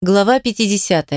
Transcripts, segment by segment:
Глава 50.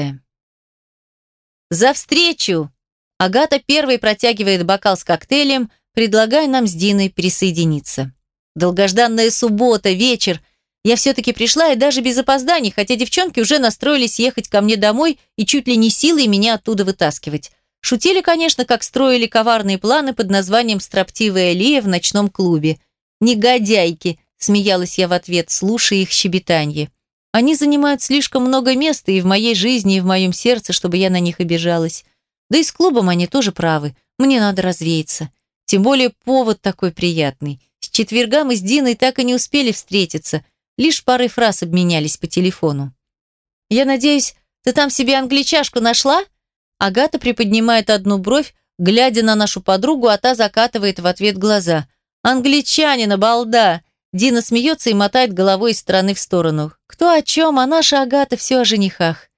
«За встречу!» Агата первой протягивает бокал с коктейлем, предлагая нам с Диной присоединиться. Долгожданная суббота, вечер. Я все-таки пришла и даже без опозданий, хотя девчонки уже настроились ехать ко мне домой и чуть ли не силой меня оттуда вытаскивать. Шутили, конечно, как строили коварные планы под названием «Строптивая Лия» в ночном клубе. «Негодяйки!» – смеялась я в ответ, слушая их щебетанье. Они занимают слишком много места и в моей жизни, и в моем сердце, чтобы я на них обижалась. Да и с клубом они тоже правы. Мне надо развеяться. Тем более повод такой приятный. С четверга мы с Диной так и не успели встретиться. Лишь парой фраз обменялись по телефону. «Я надеюсь, ты там себе англичашку нашла?» Агата приподнимает одну бровь, глядя на нашу подругу, а та закатывает в ответ глаза. «Англичанина, балда!» Дина смеется и мотает головой из стороны в сторону. Кто о чем, а наша Агата все о женихах.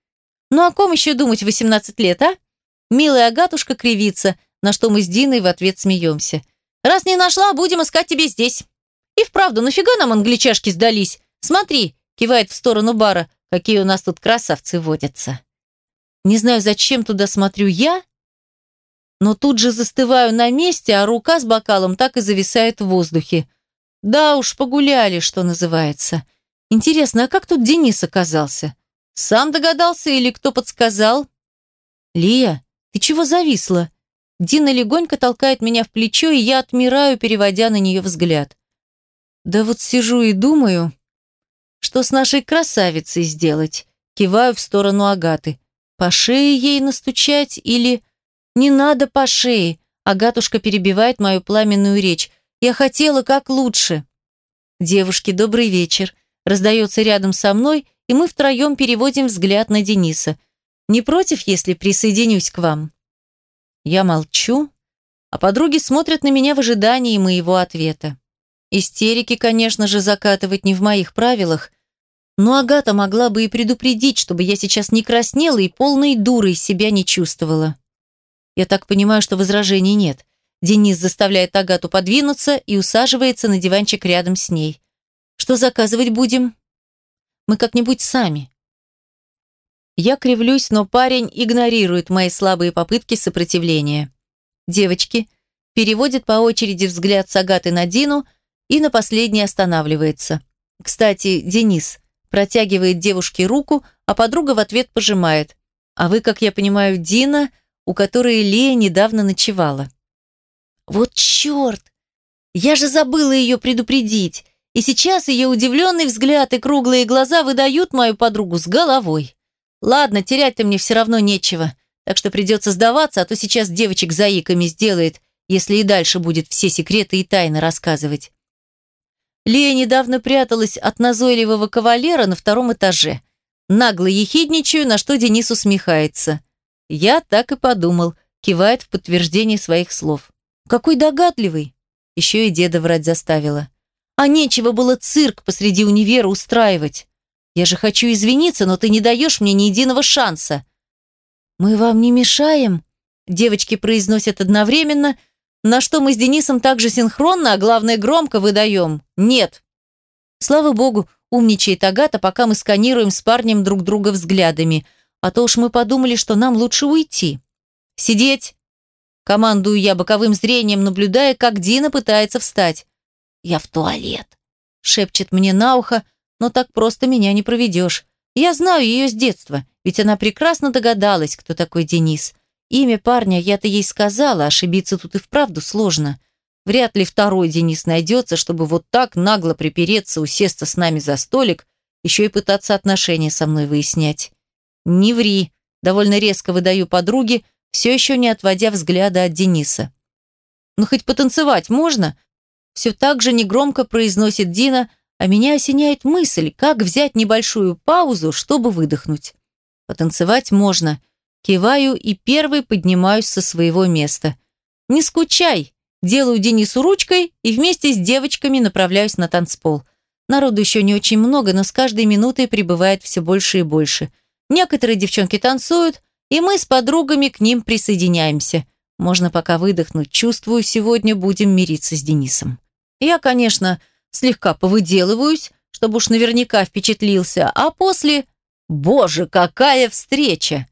Ну о ком еще думать в 18 лет, а? Милая Агатушка кривится, на что мы с Диной в ответ смеемся. Раз не нашла, будем искать тебе здесь. И вправду, нафига нам англичашки сдались? Смотри, кивает в сторону бара, какие у нас тут красавцы водятся. Не знаю, зачем туда смотрю я, но тут же застываю на месте, а рука с бокалом так и зависает в воздухе. Да уж, погуляли, что называется. Интересно, а как тут Денис оказался? Сам догадался или кто подсказал? Лия, ты чего зависла? Дина легонько толкает меня в плечо, и я отмираю, переводя на нее взгляд. Да вот сижу и думаю, что с нашей красавицей сделать. Киваю в сторону Агаты. По шее ей настучать или... Не надо по шее. Агатушка перебивает мою пламенную речь. Я хотела как лучше. Девушки, добрый вечер. Раздается рядом со мной, и мы втроем переводим взгляд на Дениса. Не против, если присоединюсь к вам? Я молчу, а подруги смотрят на меня в ожидании моего ответа. Истерики, конечно же, закатывать не в моих правилах, но Агата могла бы и предупредить, чтобы я сейчас не краснела и полной дурой себя не чувствовала. Я так понимаю, что возражений нет. Денис заставляет Агату подвинуться и усаживается на диванчик рядом с ней. «Что заказывать будем?» «Мы как-нибудь сами». Я кривлюсь, но парень игнорирует мои слабые попытки сопротивления. Девочки переводит по очереди взгляд с Агаты на Дину и на последней останавливается. Кстати, Денис протягивает девушке руку, а подруга в ответ пожимает. А вы, как я понимаю, Дина, у которой Лея недавно ночевала. Вот черт! Я же забыла ее предупредить. И сейчас ее удивленный взгляд и круглые глаза выдают мою подругу с головой. Ладно, терять-то мне все равно нечего. Так что придется сдаваться, а то сейчас девочек заиками сделает, если и дальше будет все секреты и тайны рассказывать. Лея недавно пряталась от назойливого кавалера на втором этаже. Нагло ехидничаю, на что Денис усмехается. Я так и подумал, кивает в подтверждение своих слов. Какой догадливый. Еще и деда врать заставила. А нечего было цирк посреди универа устраивать. Я же хочу извиниться, но ты не даешь мне ни единого шанса. Мы вам не мешаем? Девочки произносят одновременно, на что мы с Денисом также синхронно, а главное громко выдаем. Нет. Слава богу, умничает Агата, пока мы сканируем с парнем друг друга взглядами. А то уж мы подумали, что нам лучше уйти. Сидеть, Командую я боковым зрением, наблюдая, как Дина пытается встать. «Я в туалет», — шепчет мне на ухо, но так просто меня не проведешь. Я знаю ее с детства, ведь она прекрасно догадалась, кто такой Денис. Имя парня я-то ей сказала, ошибиться тут и вправду сложно. Вряд ли второй Денис найдется, чтобы вот так нагло припереться, усесться с нами за столик, еще и пытаться отношения со мной выяснять. «Не ври», — довольно резко выдаю подруге, все еще не отводя взгляда от Дениса. «Ну, хоть потанцевать можно?» Все так же негромко произносит Дина, а меня осеняет мысль, как взять небольшую паузу, чтобы выдохнуть. Потанцевать можно. Киваю и первый поднимаюсь со своего места. «Не скучай!» Делаю Денису ручкой и вместе с девочками направляюсь на танцпол. Народу еще не очень много, но с каждой минутой прибывает все больше и больше. Некоторые девчонки танцуют, и мы с подругами к ним присоединяемся. Можно пока выдохнуть. Чувствую, сегодня будем мириться с Денисом. Я, конечно, слегка повыделываюсь, чтобы уж наверняка впечатлился, а после Боже, какая встреча!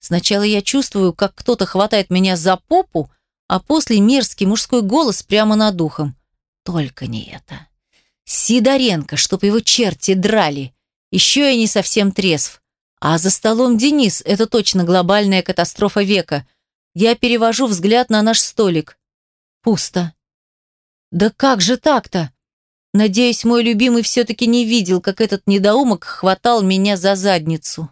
Сначала я чувствую, как кто-то хватает меня за попу, а после мерзкий мужской голос прямо над духом. Только не это. Сидоренко, чтоб его черти драли. Еще я не совсем трезв. А за столом Денис – это точно глобальная катастрофа века. Я перевожу взгляд на наш столик. Пусто. Да как же так-то? Надеюсь, мой любимый все-таки не видел, как этот недоумок хватал меня за задницу.